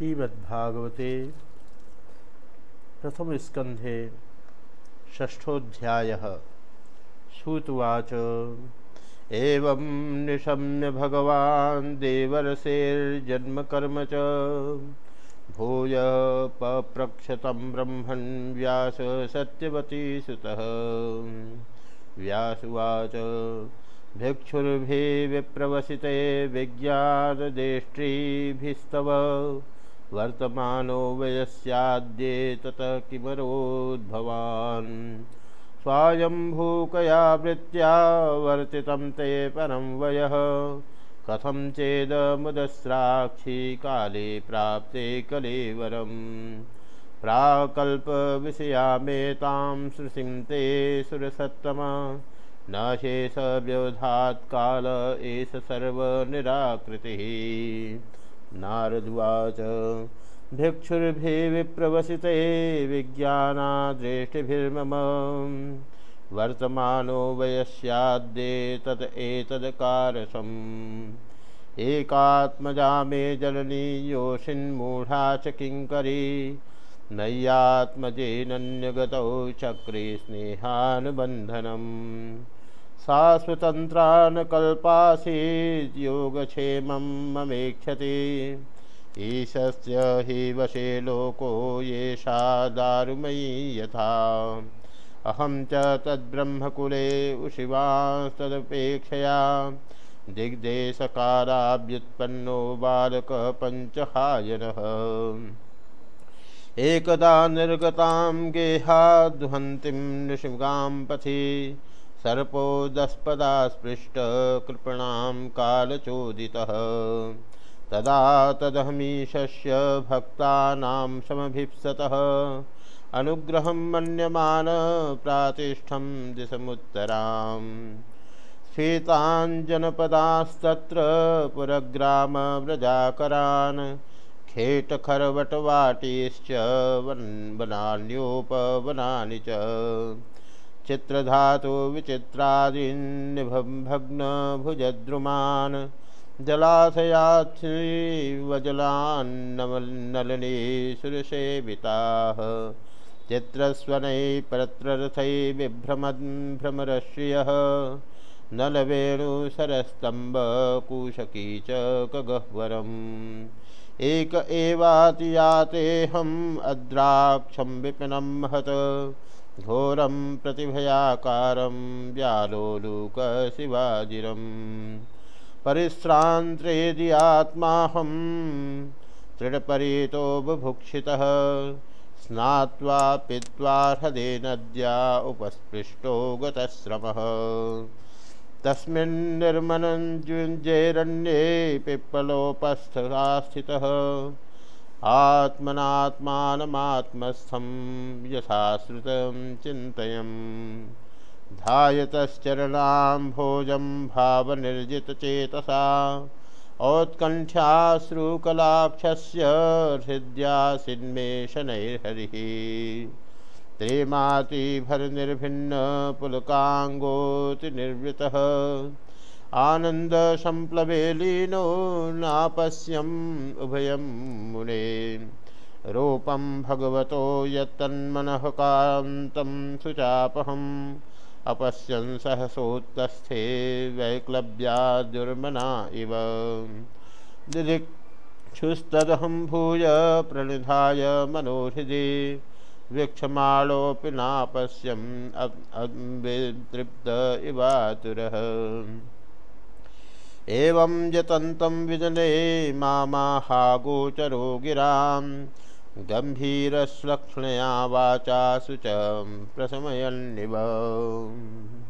श्रीमद्भागवते प्रथम स्कंधे षष्ठोध्याय सूतवाच। एवं निशम्य भगवान् देवर्षेर्जन्मकर्म च। भूय पप्रक्षतं ब्रह्मन् व्यास सत्यवती सुतः। व्यासुवाच, भिक्षुर्भि विप्रवसिते विज्ञानदेष्ट्रीभिस्तव वर्तमानो वयस्याद्ये ततः किमरोद्भवान्। स्वायम्भूकया वृत्त्या वर्तितं ते परं वयः। कथं चेदमुदस्राक्षी काले प्राप्ते कलेवरम्। प्राकल्पविषयामेतां श्रुतिं ते सुरसत्तमा। न शेष व्यवधात काल एष सर्वनिराकृति। नारदुवाच। भिक्षुर्भि विप्रवसिते विज्ञानादृष्टिभिर्मम वर्तमानो वयस्याद्ये तत् एकात्मजा मे जननी योषिन्मूढा च किङ्करी। नय्यात्मजेनन्यगतौ चक्रे स्नेहानुबन्धनम्। सा स्वतन्त्रान् कल्पासीत् योगक्षेमं ममेक्षति। ईशस्य हि वशे लोको येषा दारुमयी यथा। अहम च तद्ब्रह्मकुले उशिवांस्तदपेक्षया। दिग्देशकाराभ्युत्पन्नो बालकः पञ्चहायनः। एकदा निर्गतां गेहाद्वहन्तीं नृशिगां पथि सर्पो दस्पदा स्पृष्ट कृपणां कालचोदितः। तदा तदहमीशस्य भक्तानां समभीप्सतः। अनुग्रहं मन्यमान प्रातिष्ठं दिशमुत्तराम्। श्वेताञ्जनपदास्तत्र पुरग्रामव्रजाकरान् खेटखरवटवाटीश्च वनान्योपवनानि च। चित्रधातु विचित्रादीन्निभग्नभुजद्रुमान् जलाशयाच्छिवजलान्नलिनी सुरसेविताः चित्रस्वनैः परत्ररथैः बिभ्रमद्भ्रमरश्रियः नलवेणुसरस्तम्भकूशकी च कगह्वरम् एक एवातियातेऽहम् अद्राक्षं विपिनं महत् घोरं प्रतिभयाकारं व्यालोलुकशिवाजिरं परिश्रान्त्रेदियात्माहं तृणपरीतो बुभुक्षितः। स्नात्वा पीत्वा हृदे नद्या उपस्पृष्टो गतश्रमः। तस्मिन्निर्मनञ्जुञ्जेरण्ये पिप्पलोपस्थः स्थितः आत्मनात्मानमात्मस्थं यथाश्रुतं चिन्तयम्। ध्यायतश्चरणाम्भोजं भावनिर्जितचेतसा। औत्कण्ठ्याश्रुकलाक्षस्य हृद्यासिन्मेषणैर्हरिः त्रेमातिभरनिर्भिन्नपुलकाङ्गोतिनिर्वृतः आनन्दसम्प्लवे लीनो नापश्यम् उभयं मुने। रूपं भगवतो यत्तन्मनः कान्तं सुचापहम्। अपश्यन् सहसोत्तस्थे वैक्लव्यादुर्मना इव। दिदिक्षुस्तदहं भूय प्रणिधाय मनोहृदि। वीक्षमाणोऽपि नापश्यम् तृप्त इवातुरः। एवं यतन्तं विजने मामाहागोचरो गिरां वाचा शुचं प्रशमयन्निव